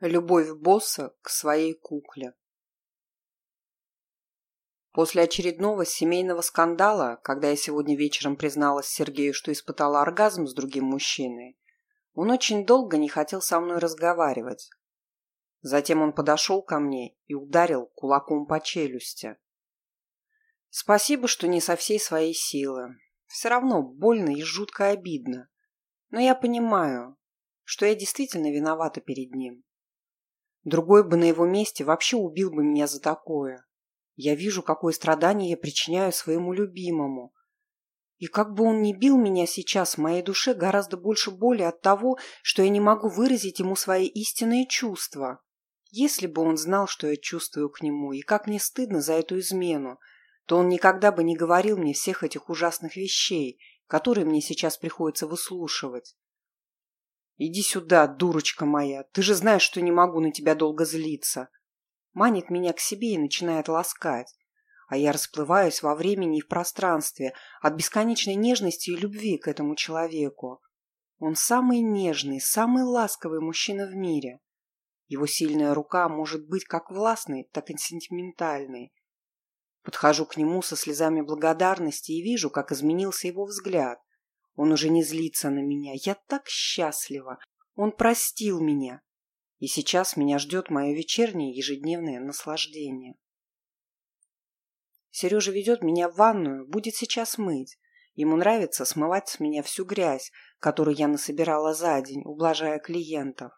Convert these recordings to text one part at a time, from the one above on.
Любовь босса к своей кукле. После очередного семейного скандала, когда я сегодня вечером призналась Сергею, что испытала оргазм с другим мужчиной, он очень долго не хотел со мной разговаривать. Затем он подошел ко мне и ударил кулаком по челюсти. Спасибо, что не со всей своей силы. Все равно больно и жутко обидно. Но я понимаю, что я действительно виновата перед ним. Другой бы на его месте вообще убил бы меня за такое. Я вижу, какое страдание я причиняю своему любимому. И как бы он ни бил меня сейчас, в моей душе гораздо больше боли от того, что я не могу выразить ему свои истинные чувства. Если бы он знал, что я чувствую к нему, и как мне стыдно за эту измену, то он никогда бы не говорил мне всех этих ужасных вещей, которые мне сейчас приходится выслушивать. «Иди сюда, дурочка моя, ты же знаешь, что не могу на тебя долго злиться». Манит меня к себе и начинает ласкать. А я расплываюсь во времени и в пространстве от бесконечной нежности и любви к этому человеку. Он самый нежный, самый ласковый мужчина в мире. Его сильная рука может быть как властной, так и сентиментальной. Подхожу к нему со слезами благодарности и вижу, как изменился его взгляд. Он уже не злится на меня. Я так счастлива. Он простил меня. И сейчас меня ждет мое вечернее ежедневное наслаждение. Сережа ведет меня в ванную, будет сейчас мыть. Ему нравится смывать с меня всю грязь, которую я насобирала за день, ублажая клиентов.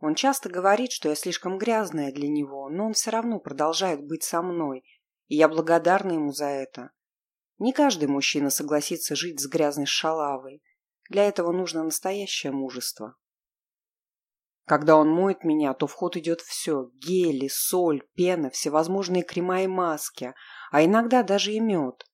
Он часто говорит, что я слишком грязная для него, но он все равно продолжает быть со мной, и я благодарна ему за это. Не каждый мужчина согласится жить с грязной шалавой. Для этого нужно настоящее мужество. Когда он моет меня, то в ход идет все – гели, соль, пена, всевозможные крема и маски, а иногда даже и мед.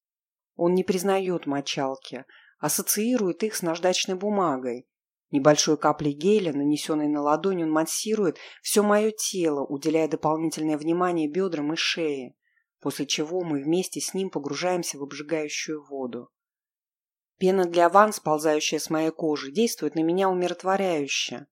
Он не признает мочалки, ассоциирует их с наждачной бумагой. Небольшой каплей геля, нанесенной на ладонь, он массирует все мое тело, уделяя дополнительное внимание бедрам и шее после чего мы вместе с ним погружаемся в обжигающую воду. Пена для ванн, сползающая с моей кожи, действует на меня умиротворяюще.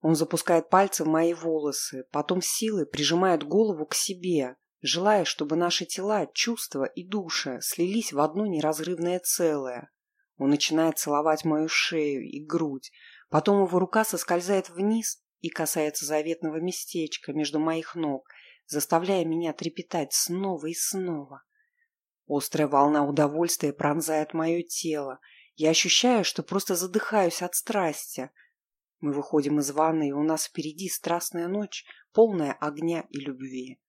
Он запускает пальцы в мои волосы, потом силой прижимает голову к себе, желая, чтобы наши тела, чувства и душа слились в одно неразрывное целое. Он начинает целовать мою шею и грудь, потом его рука соскользает вниз и касается заветного местечка между моих ног – заставляя меня трепетать снова и снова. Острая волна удовольствия пронзает мое тело. Я ощущаю, что просто задыхаюсь от страсти. Мы выходим из ванны, и у нас впереди страстная ночь, полная огня и любви.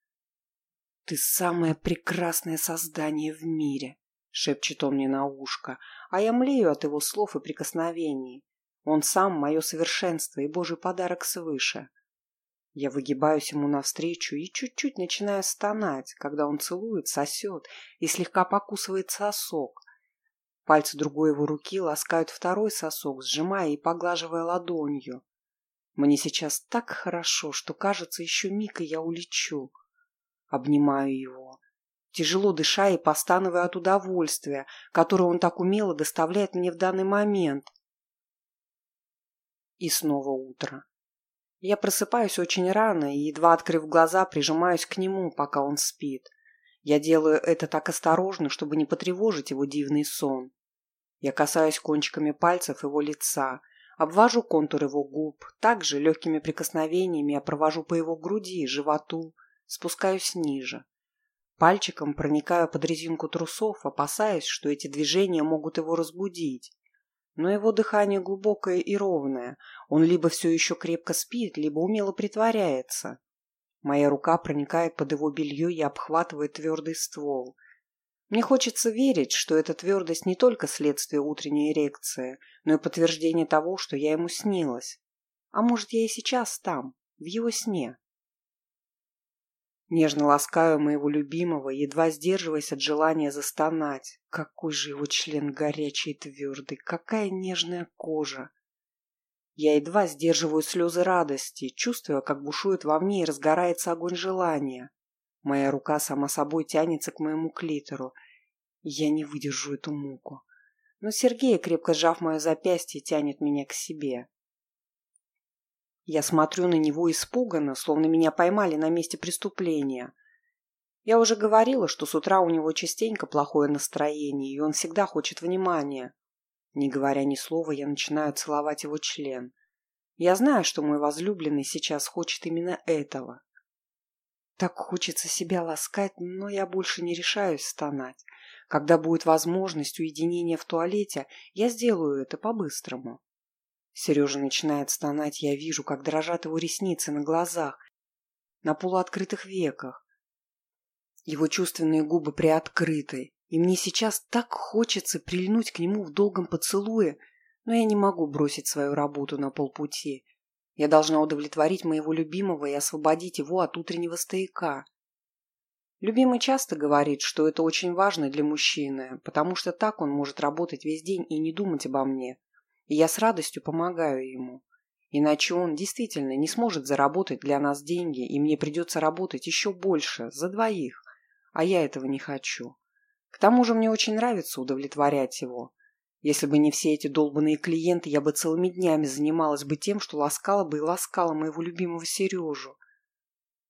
«Ты самое прекрасное создание в мире!» — шепчет он мне на ушко, а я млею от его слов и прикосновений. Он сам мое совершенство и Божий подарок свыше. Я выгибаюсь ему навстречу и чуть-чуть начинаю стонать, когда он целует, сосет и слегка покусывает сосок. Пальцы другой его руки ласкают второй сосок, сжимая и поглаживая ладонью. Мне сейчас так хорошо, что кажется, еще миг, и я улечу. Обнимаю его, тяжело дыша и постановая от удовольствия, которое он так умело доставляет мне в данный момент. И снова утро. Я просыпаюсь очень рано и, едва открыв глаза, прижимаюсь к нему, пока он спит. Я делаю это так осторожно, чтобы не потревожить его дивный сон. Я касаюсь кончиками пальцев его лица, обвожу контур его губ, также легкими прикосновениями я провожу по его груди, животу, спускаюсь ниже. Пальчиком проникаю под резинку трусов, опасаясь, что эти движения могут его разбудить. Но его дыхание глубокое и ровное. Он либо все еще крепко спит, либо умело притворяется. Моя рука проникает под его белье и обхватывает твердый ствол. Мне хочется верить, что эта твердость не только следствие утренней эрекции, но и подтверждение того, что я ему снилась. А может, я и сейчас там, в его сне. Нежно ласкаю моего любимого, едва сдерживаясь от желания застонать. Какой же его член горячий и твердый, какая нежная кожа. Я едва сдерживаю слезы радости, чувствуя, как бушует во мне и разгорается огонь желания. Моя рука сама собой тянется к моему клитору. Я не выдержу эту муку. Но Сергей, крепко сжав мое запястье, тянет меня к себе. Я смотрю на него испуганно, словно меня поймали на месте преступления. Я уже говорила, что с утра у него частенько плохое настроение, и он всегда хочет внимания. Не говоря ни слова, я начинаю целовать его член. Я знаю, что мой возлюбленный сейчас хочет именно этого. Так хочется себя ласкать, но я больше не решаюсь стонать. Когда будет возможность уединения в туалете, я сделаю это по-быстрому. Сережа начинает стонать, я вижу, как дрожат его ресницы на глазах, на полуоткрытых веках. Его чувственные губы приоткрыты, и мне сейчас так хочется прильнуть к нему в долгом поцелуе, но я не могу бросить свою работу на полпути. Я должна удовлетворить моего любимого и освободить его от утреннего стояка. Любимый часто говорит, что это очень важно для мужчины, потому что так он может работать весь день и не думать обо мне. Я с радостью помогаю ему. Иначе он действительно не сможет заработать для нас деньги, и мне придется работать еще больше, за двоих. А я этого не хочу. К тому же мне очень нравится удовлетворять его. Если бы не все эти долбанные клиенты, я бы целыми днями занималась бы тем, что ласкала бы и ласкала моего любимого Сережу.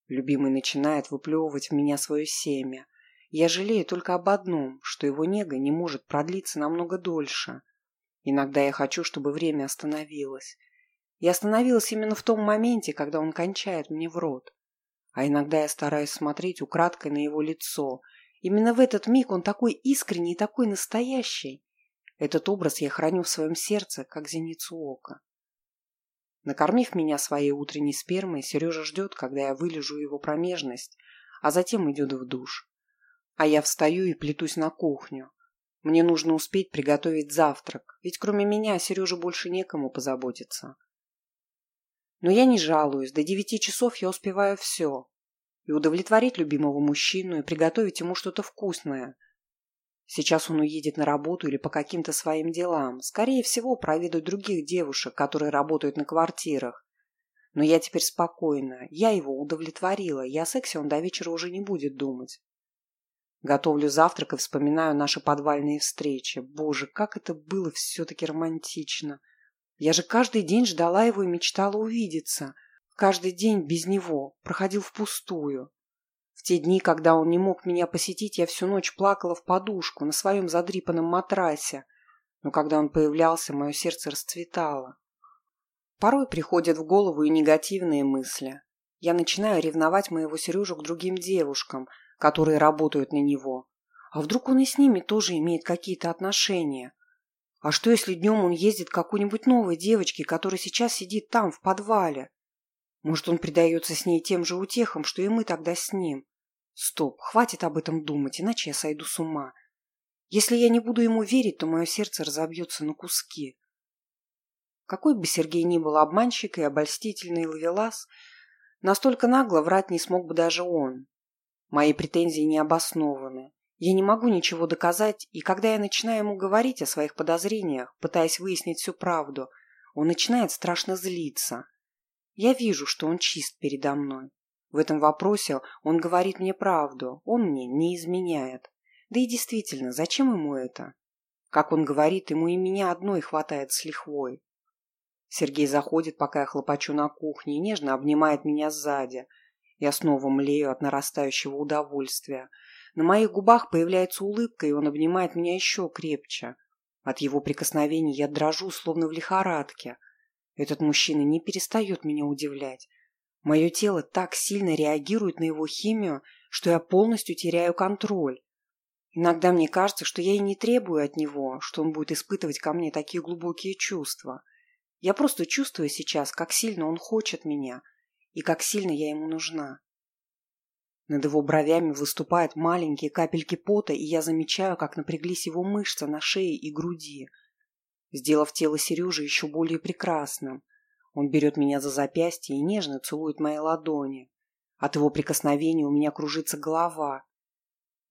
Любимый начинает выплевывать в меня свое семя. Я жалею только об одном, что его нега не может продлиться намного дольше. Иногда я хочу, чтобы время остановилось. И остановилось именно в том моменте, когда он кончает мне в рот. А иногда я стараюсь смотреть украдкой на его лицо. Именно в этот миг он такой искренний и такой настоящий. Этот образ я храню в своем сердце, как зеницу ока. Накормив меня своей утренней спермой, Сережа ждет, когда я вылежу его промежность, а затем идет в душ. А я встаю и плетусь на кухню. Мне нужно успеть приготовить завтрак, ведь кроме меня Сереже больше некому позаботиться. Но я не жалуюсь, до девяти часов я успеваю все. И удовлетворить любимого мужчину, и приготовить ему что-то вкусное – Сейчас он уедет на работу или по каким-то своим делам. Скорее всего, проведут других девушек, которые работают на квартирах. Но я теперь спокойна. Я его удовлетворила, и о сексе он до вечера уже не будет думать. Готовлю завтрак и вспоминаю наши подвальные встречи. Боже, как это было все-таки романтично. Я же каждый день ждала его и мечтала увидеться. Каждый день без него проходил впустую. В те дни, когда он не мог меня посетить, я всю ночь плакала в подушку на своем задрипанном матрасе, но когда он появлялся, мое сердце расцветало. Порой приходят в голову и негативные мысли. Я начинаю ревновать моего Сережу к другим девушкам, которые работают на него. А вдруг он и с ними тоже имеет какие-то отношения? А что, если днем он ездит к какой-нибудь новой девочке, которая сейчас сидит там, в подвале? Может, он предается с ней тем же утехам, что и мы тогда с ним? Стоп, хватит об этом думать, иначе я сойду с ума. Если я не буду ему верить, то мое сердце разобьется на куски. Какой бы Сергей ни был обманщик и обольстительный ловелас, настолько нагло врать не смог бы даже он. Мои претензии не обоснованы. Я не могу ничего доказать, и когда я начинаю ему говорить о своих подозрениях, пытаясь выяснить всю правду, он начинает страшно злиться. Я вижу, что он чист передо мной. В этом вопросе он говорит мне правду, он мне не изменяет. Да и действительно, зачем ему это? Как он говорит, ему и меня одной хватает с лихвой. Сергей заходит, пока я хлопочу на кухне, и нежно обнимает меня сзади. Я снова млею от нарастающего удовольствия. На моих губах появляется улыбка, и он обнимает меня еще крепче. От его прикосновений я дрожу, словно в лихорадке. Этот мужчина не перестает меня удивлять. Мое тело так сильно реагирует на его химию, что я полностью теряю контроль. Иногда мне кажется, что я и не требую от него, что он будет испытывать ко мне такие глубокие чувства. Я просто чувствую сейчас, как сильно он хочет меня и как сильно я ему нужна. Над его бровями выступают маленькие капельки пота, и я замечаю, как напряглись его мышцы на шее и груди, сделав тело Сережи еще более прекрасным. Он берет меня за запястье и нежно целует мои ладони. От его прикосновения у меня кружится голова.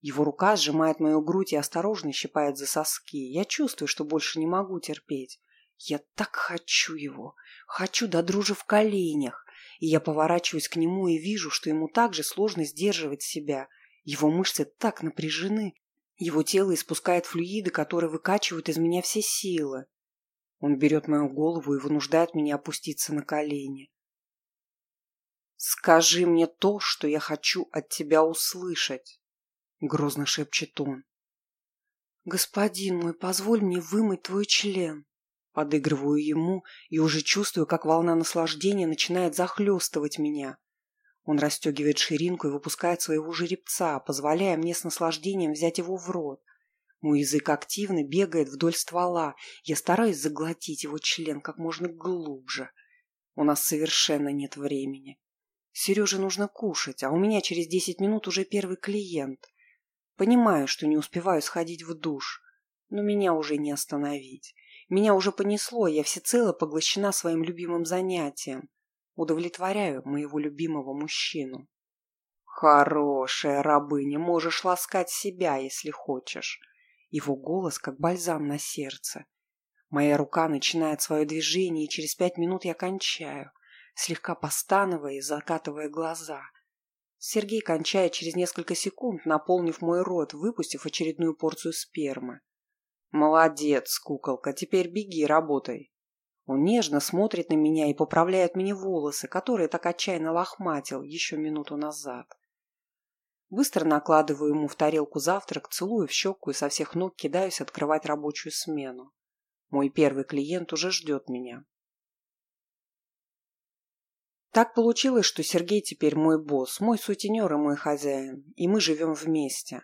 Его рука сжимает мою грудь и осторожно щипает за соски. Я чувствую, что больше не могу терпеть. Я так хочу его. Хочу до дружи в коленях. И я поворачиваюсь к нему и вижу, что ему так же сложно сдерживать себя. Его мышцы так напряжены. Его тело испускает флюиды, которые выкачивают из меня все силы. Он берет мою голову и вынуждает меня опуститься на колени. «Скажи мне то, что я хочу от тебя услышать», — грозно шепчет он. «Господин мой, позволь мне вымыть твой член». Подыгрываю ему и уже чувствую, как волна наслаждения начинает захлестывать меня. Он расстегивает ширинку и выпускает своего жеребца, позволяя мне с наслаждением взять его в рот. Мой язык активно бегает вдоль ствола. Я стараюсь заглотить его член как можно глубже. У нас совершенно нет времени. Сереже нужно кушать, а у меня через десять минут уже первый клиент. Понимаю, что не успеваю сходить в душ, но меня уже не остановить. Меня уже понесло, я всецело поглощена своим любимым занятием. Удовлетворяю моего любимого мужчину. Хорошая рабыня, можешь ласкать себя, если хочешь. Его голос как бальзам на сердце. Моя рука начинает свое движение, и через пять минут я кончаю, слегка постановая и закатывая глаза. Сергей кончает через несколько секунд, наполнив мой рот, выпустив очередную порцию спермы. «Молодец, куколка, теперь беги, работай». Он нежно смотрит на меня и поправляет мне волосы, которые так отчаянно лохматил еще минуту назад. Быстро накладываю ему в тарелку завтрак, целую в щеку и со всех ног кидаюсь открывать рабочую смену. Мой первый клиент уже ждет меня. Так получилось, что Сергей теперь мой босс, мой сутенер и мой хозяин, и мы живем вместе.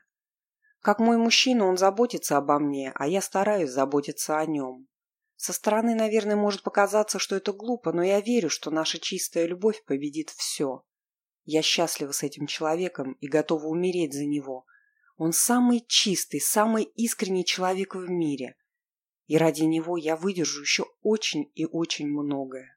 Как мой мужчина, он заботится обо мне, а я стараюсь заботиться о нем. Со стороны, наверное, может показаться, что это глупо, но я верю, что наша чистая любовь победит все. Я счастлива с этим человеком и готова умереть за него. Он самый чистый, самый искренний человек в мире. И ради него я выдержу еще очень и очень многое.